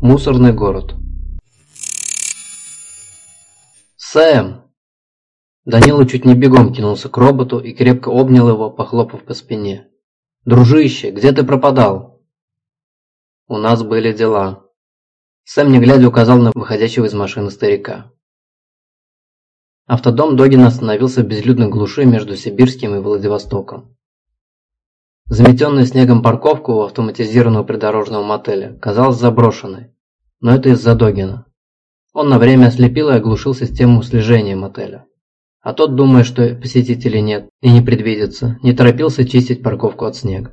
Мусорный город. «Сэм!» Данила чуть не бегом кинулся к роботу и крепко обнял его, похлопав по спине. «Дружище, где ты пропадал?» «У нас были дела». Сэм, не глядя, указал на выходящего из машины старика. Автодом Догин остановился в безлюдной глуши между Сибирским и Владивостоком. Заметенная снегом парковка у автоматизированного придорожного мотеля казалась заброшенной, но это из-за Догина. Он на время ослепил и оглушил систему слежения мотеля. А тот, думая, что посетителей нет и не предвидится, не торопился чистить парковку от снега.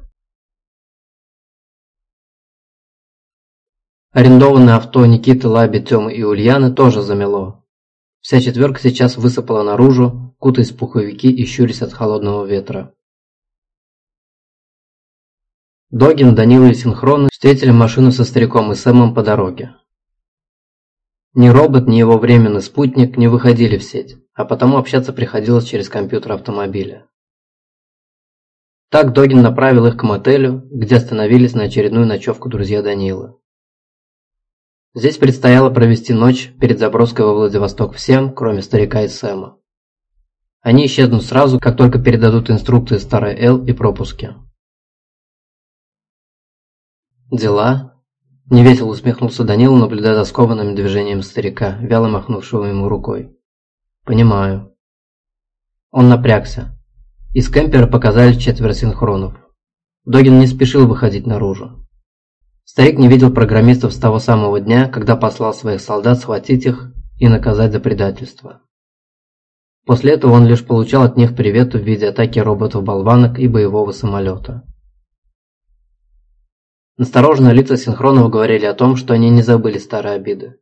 Арендованное авто Никиты, Лаби, Тёмы и Ульяны тоже замело. Вся четверка сейчас высыпала наружу, кутаясь в пуховики и щурясь от холодного ветра. Догин, Данила и Синхроны встретили машину со стариком и Сэмом по дороге. Ни робот, ни его временный спутник не выходили в сеть, а потому общаться приходилось через компьютер автомобиля. Так Догин направил их к мотелю, где остановились на очередную ночевку друзья Данилы. Здесь предстояло провести ночь перед заброской во Владивосток всем, кроме старика и Сэма. Они исчезнут сразу, как только передадут инструкции старой Эл и пропуски. «Дела?» – невесело усмехнулся Данил, наблюдая за скованным движением старика, вяло махнувшего ему рукой. «Понимаю». Он напрягся. Из кемпера показали четверо синхронов. Догин не спешил выходить наружу. Старик не видел программистов с того самого дня, когда послал своих солдат схватить их и наказать за предательство. После этого он лишь получал от них приветы в виде атаки роботов-болванок и боевого самолета. Настороженные лица синхронов говорили о том, что они не забыли старые обиды.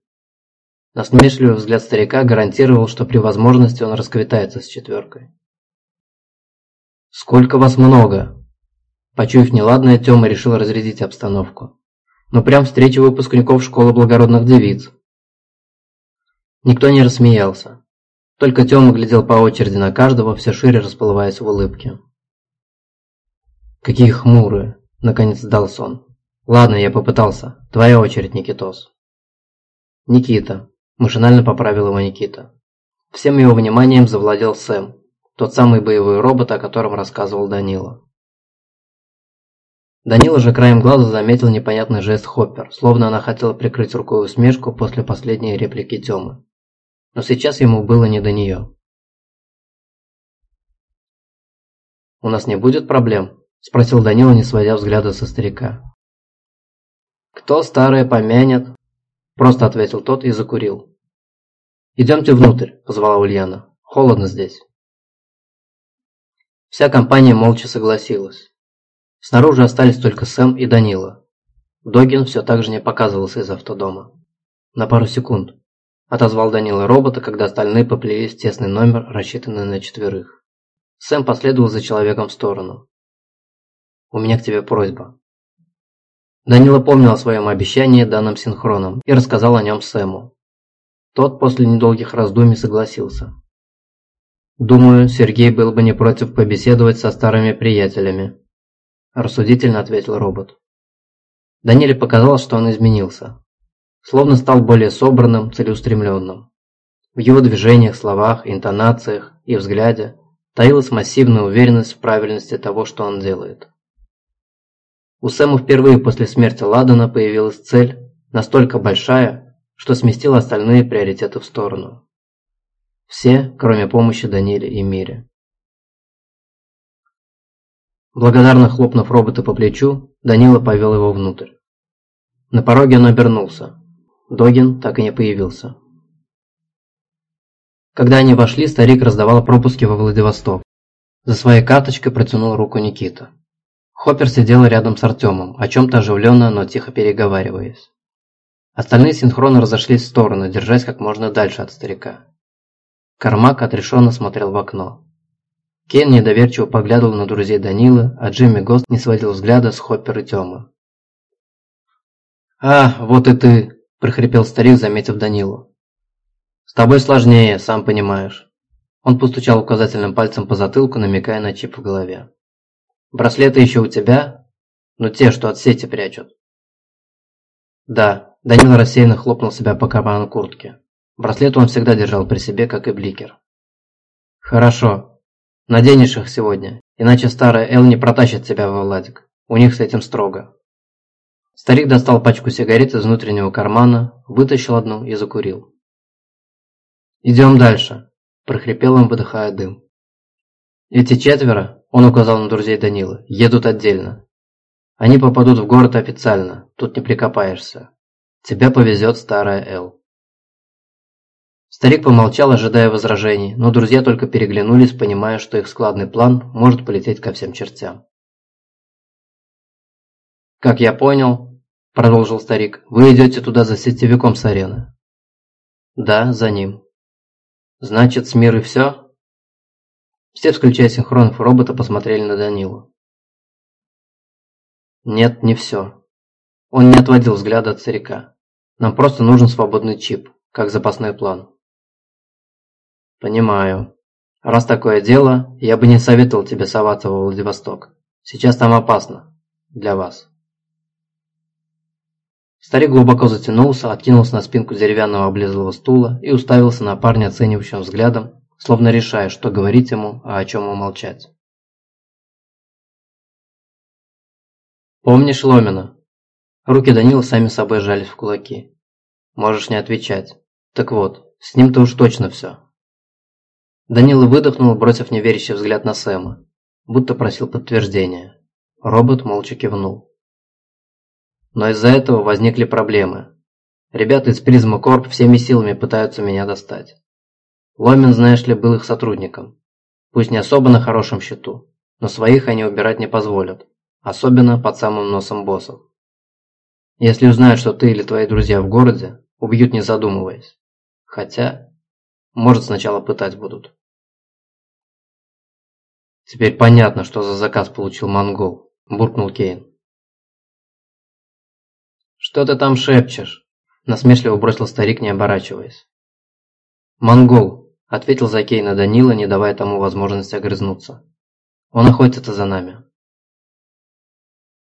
Насмешливый взгляд старика гарантировал, что при возможности он расквитается с четверкой. «Сколько вас много!» Почуяв неладное, Тёма решил разрядить обстановку. «Ну прям встреча выпускников школы благородных девиц!» Никто не рассмеялся. Только Тёма глядел по очереди на каждого, все шире расплываясь в улыбке. «Какие хмурые!» – наконец сдался он. Ладно, я попытался. Твоя очередь, Никитос. Никита. Машинально поправил его Никита. Всем его вниманием завладел Сэм, тот самый боевой робот, о котором рассказывал Данила. Данила же краем глаза заметил непонятный жест Хоппер, словно она хотела прикрыть рукой усмешку после последней реплики Тёмы. Но сейчас ему было не до нее. «У нас не будет проблем?» – спросил Данила, не сводя взгляда со старика. «Кто старое помянет?» Просто ответил тот и закурил. «Идемте внутрь», – позвала Ульяна. «Холодно здесь». Вся компания молча согласилась. Снаружи остались только Сэм и Данила. Догин все так же не показывался из автодома. «На пару секунд», – отозвал Данила робота, когда остальные поплелись в тесный номер, рассчитанный на четверых. Сэм последовал за человеком в сторону. «У меня к тебе просьба», Данила помнил о своем обещании данным синхроном и рассказал о нем Сэму. Тот после недолгих раздумий согласился. «Думаю, Сергей был бы не против побеседовать со старыми приятелями», – рассудительно ответил робот. Даниле показалось, что он изменился. Словно стал более собранным, целеустремленным. В его движениях, словах, интонациях и взгляде таилась массивная уверенность в правильности того, что он делает. У Сэма впервые после смерти Ладана появилась цель, настолько большая, что сместила остальные приоритеты в сторону. Все, кроме помощи Даниле и Мире. Благодарно хлопнув робота по плечу, Данила повел его внутрь. На пороге он обернулся. Догин так и не появился. Когда они вошли, старик раздавал пропуски во Владивосток. За своей карточкой протянул руку Никита. Хоппер сидел рядом с Артемом, о чем-то оживленно, но тихо переговариваясь. Остальные синхронно разошлись в сторону, держась как можно дальше от старика. Кармак отрешенно смотрел в окно. Кен недоверчиво поглядывал на друзей Данилы, а Джимми Гост не сводил взгляда с Хоппер и Тёмы. «А, вот и ты!» – прохрипел старик, заметив Данилу. «С тобой сложнее, сам понимаешь». Он постучал указательным пальцем по затылку, намекая на чип в голове. Браслеты еще у тебя? Ну те, что от сети прячут. Да, Данил рассеянно хлопнул себя по карману куртки. Браслет он всегда держал при себе, как и бликер. «Хорошо. Наденешь их сегодня, иначе старая Эл не протащит тебя во Владик. У них с этим строго». Старик достал пачку сигарет из внутреннего кармана, вытащил одну и закурил. «Идем дальше», – прохрипел он, выдыхая дым. «Эти четверо, – он указал на друзей Данила, – едут отдельно. Они попадут в город официально, тут не прикопаешься. Тебя повезет старая Эл». Старик помолчал, ожидая возражений, но друзья только переглянулись, понимая, что их складный план может полететь ко всем чертям. «Как я понял», – продолжил старик, – «вы идете туда за сетевиком с арены». «Да, за ним». «Значит, с мир и все?» Все, включая синхронов робота, посмотрели на Данилу. «Нет, не все». Он не отводил взгляда от старика. «Нам просто нужен свободный чип, как запасной план». «Понимаю. Раз такое дело, я бы не советовал тебе соваться во Владивосток. Сейчас там опасно. Для вас». Старик глубоко затянулся, откинулся на спинку деревянного облезлого стула и уставился на парня оценивающим взглядом, словно решая, что говорить ему, а о чем умолчать. «Помнишь Ломина?» Руки Данила сами собой сжались в кулаки. «Можешь не отвечать. Так вот, с ним-то уж точно все». Данила выдохнул, бросив неверящий взгляд на Сэма, будто просил подтверждения. Робот молча кивнул. Но из-за этого возникли проблемы. Ребята из Призма Корп всеми силами пытаются меня достать. Ломин, знаешь ли, был их сотрудником. Пусть не особо на хорошем счету, но своих они убирать не позволят. Особенно под самым носом боссов. Если узнают, что ты или твои друзья в городе, убьют не задумываясь. Хотя, может сначала пытать будут. Теперь понятно, что за заказ получил монгол, буркнул Кейн. «Что ты там шепчешь?» – насмешливо бросил старик, не оборачиваясь. «Монгол», – ответил Закейна Данила, не давая тому возможности огрызнуться. «Он охотится за нами».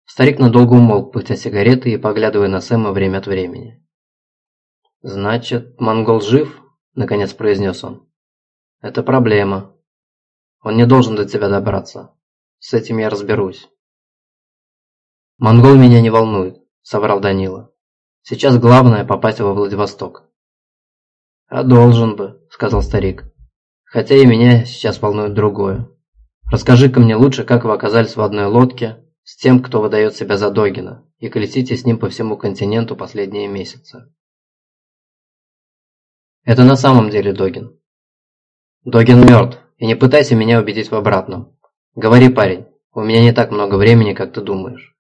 Старик надолго умолк, пыхтя сигареты и поглядывая на Сэма время от времени. «Значит, монгол жив?» – наконец произнес он. «Это проблема. Он не должен до тебя добраться. С этим я разберусь». «Монгол меня не волнует соврал Данила. «Сейчас главное попасть во Владивосток». «А должен бы», – сказал старик. «Хотя и меня сейчас волнует другое. Расскажи-ка мне лучше, как вы оказались в одной лодке с тем, кто выдает себя за Догина, и колесите с ним по всему континенту последние месяцы». «Это на самом деле Догин». «Догин мертв, и не пытайся меня убедить в обратном. Говори, парень, у меня не так много времени, как ты думаешь».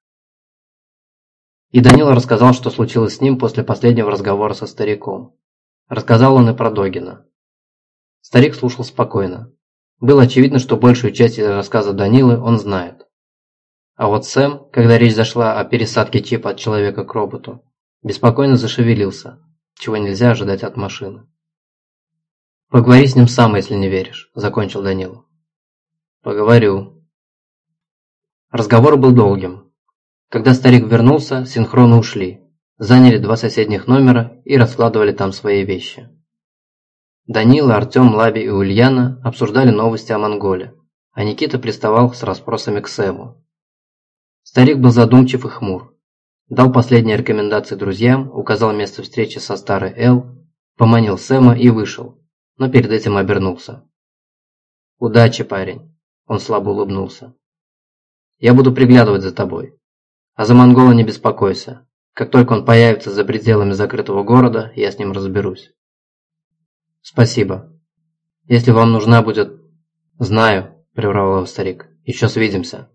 И Данила рассказал, что случилось с ним после последнего разговора со стариком. Рассказал он и про Догина. Старик слушал спокойно. Было очевидно, что большую часть рассказа Данилы он знает. А вот Сэм, когда речь зашла о пересадке чипа от человека к роботу, беспокойно зашевелился, чего нельзя ожидать от машины. «Поговори с ним сам, если не веришь», – закончил Данила. «Поговорю». Разговор был долгим, когда старик вернулся, синхронно ушли, заняли два соседних номера и раскладывали там свои вещи. Данила, Артем, Лаби и Ульяна обсуждали новости о Монголе, а Никита приставал с расспросами к Сэму. Старик был задумчив и хмур. Дал последние рекомендации друзьям, указал место встречи со старой Эл, поманил Сэма и вышел, но перед этим обернулся. «Удачи, парень!» – он слабо улыбнулся. «Я буду приглядывать за тобой. А за монгола не беспокойся. Как только он появится за пределами закрытого города, я с ним разберусь. Спасибо. Если вам нужна будет... Знаю, прервал его старик. Еще свидимся.